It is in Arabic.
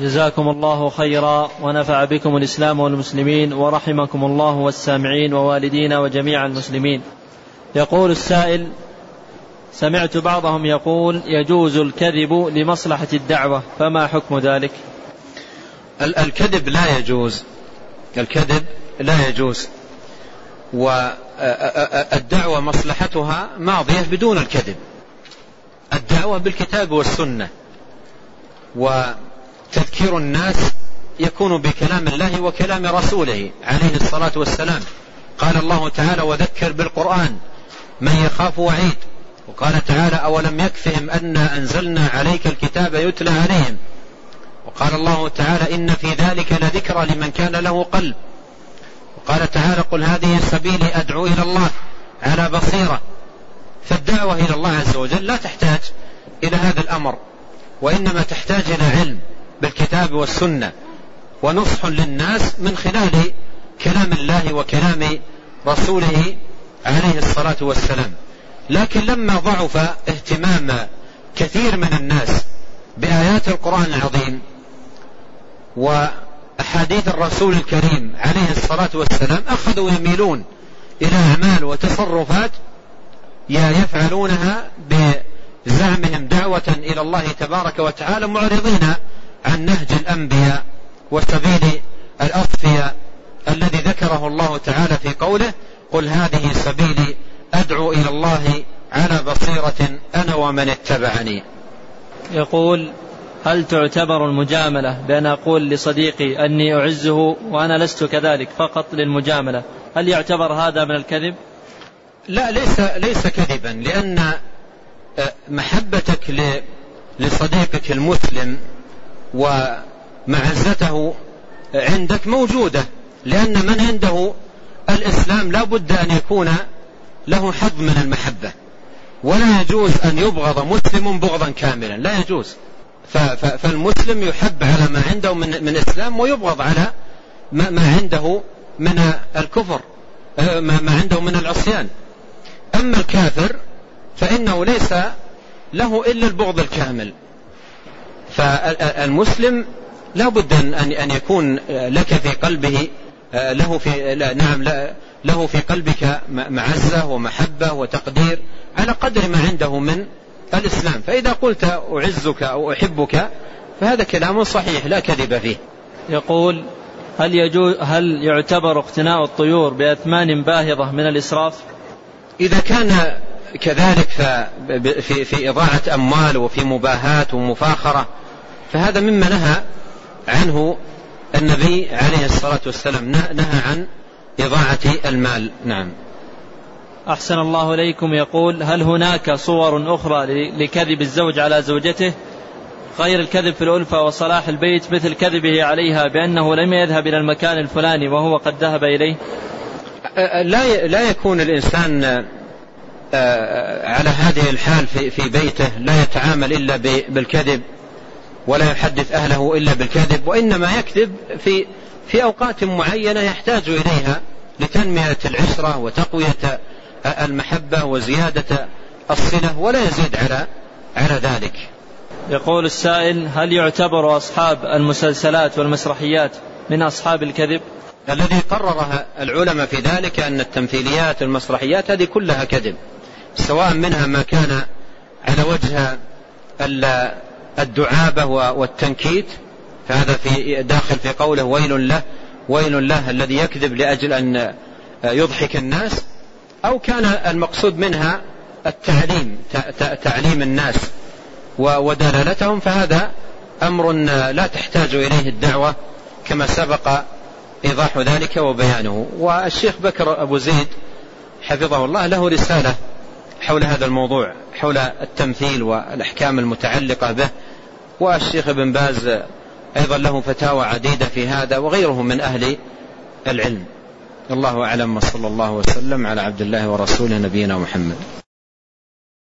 جزاكم الله خيرا ونفع بكم الإسلام والمسلمين ورحمكم الله والسامعين ووالدينا وجميع المسلمين. يقول السائل سمعت بعضهم يقول يجوز الكذب لمصلحة الدعوة فما حكم ذلك؟ الكذب لا يجوز الكذب لا يجوز والدعوة مصلحتها ماضية بدون الكذب. الدعوة بالكتاب والسنة وتذكير الناس يكون بكلام الله وكلام رسوله عليه الصلاة والسلام. قال الله تعالى وذكر بالقرآن من يخاف وعيد وقال تعالى أولم يكفهم أن أنزلنا عليك الكتاب يتلى عليهم وقال الله تعالى إن في ذلك لذكرى لمن كان له قلب وقال تعالى قل هذه سبيلي أدعو إلى الله على بصيرة فالدعوة إلى الله عز وجل لا تحتاج إلى هذا الأمر وإنما تحتاج إلى علم. بالكتاب والسنة ونصح للناس من خلال كلام الله وكلام رسوله عليه الصلاة والسلام. لكن لما ضعف اهتمام كثير من الناس بآيات القرآن العظيم وأحاديث الرسول الكريم عليه الصلاة والسلام أخذوا يميلون إلى أعمال وتصرفات يفعلونها بزعمهم دعوة إلى الله تبارك وتعالى معرضين عن نهج الأنبياء وسبيل الأصفياء الذي ذكره الله تعالى في قوله قل هذه سبيلي أدعو إلى الله على بصيرة أنا ومن اتبعني. يقول هل تعتبر المجاملة بأن أقول لصديقي أني أعزه وأنا لست كذلك فقط للمجاملة؟ هل يعتبر هذا من الكذب؟ لا ليس, ليس كذبا لأن آه، محبتك لصديقك المسلم ومعزته عندك موجودة لأن من عنده الإسلام لا بد أن يكون له حظ من المحبة. ولا يجوز أن يبغض مسلم بغضا كاملا لا يجوز. فالمسلم يحب على ما عنده من, من إسلام ويبغض على ما, ما عنده من الكفر آه، ما عنده من العصيان. أما الكافر فإنه ليس له إلا البغض الكامل. فالمسلم لا بد أن يكون لك في قلبه آه، له في نعم له في قلبك معزة ومحبة وتقدير على قدر ما عنده من الإسلام فإذا قلت أعزك أو أحبك فهذا كلام صحيح لا كذب فيه يقول هل يجوز هل يعتبر اقتناء الطيور بأثمان باهظة من الإسراف؟ إذا كان كذلك في في إضاعة أموال وفي مباهاة ومفاخرة فهذا مما نهى عنه النبي عليه الصلاة والسلام نهى عن إضاعة المال. نعم. أحسن الله إليكم. يقول هل هناك صور أخرى لكذب الزوج على زوجته؟ غير الكذب في الألفة وصلاح البيت مثل كذبه عليها بأنه لم يذهب إلى المكان الفلاني وهو قد ذهب إليه. لا لا يكون الإنسان على هذه الحال في في بيته لا يتعامل إلا بالكذب. ولا يحدث أهله إلا بالكذب وإنما يكذب في في أوقات معينة يحتاج إليها لتنمية العشرة وتقوية المحبة وزيادة الصلة ولا يزيد على على ذلك. يقول السائل هل يعتبر أصحاب المسلسلات والمسرحيات من أصحاب الكذب؟ الذي قررها العلماء في ذلك أن التمثيليات والمسرحيات هذه كلها كذب سواء منها ما كان على وجه الدعابة والتنكيت فهذا في داخل في قوله ويل له ويل له الذي يكذب لأجل أن يضحك الناس أو كان المقصود منها التعليم تعليم الناس ودلالتهم فهذا أمر لا تحتاج إليه الدعوة كما سبق إيضاح ذلك وبيانه. والشيخ بكر أبو زيد حفظه الله له رسالة حول هذا الموضوع حول التمثيل والأحكام المتعلقة به والشيخ ابن باز أيضا له فتاوى عديدة في هذا وغيره من أهل العلم. الله أعلم وصلى الله وسلم على عبد الله ورسوله نبينا محمد.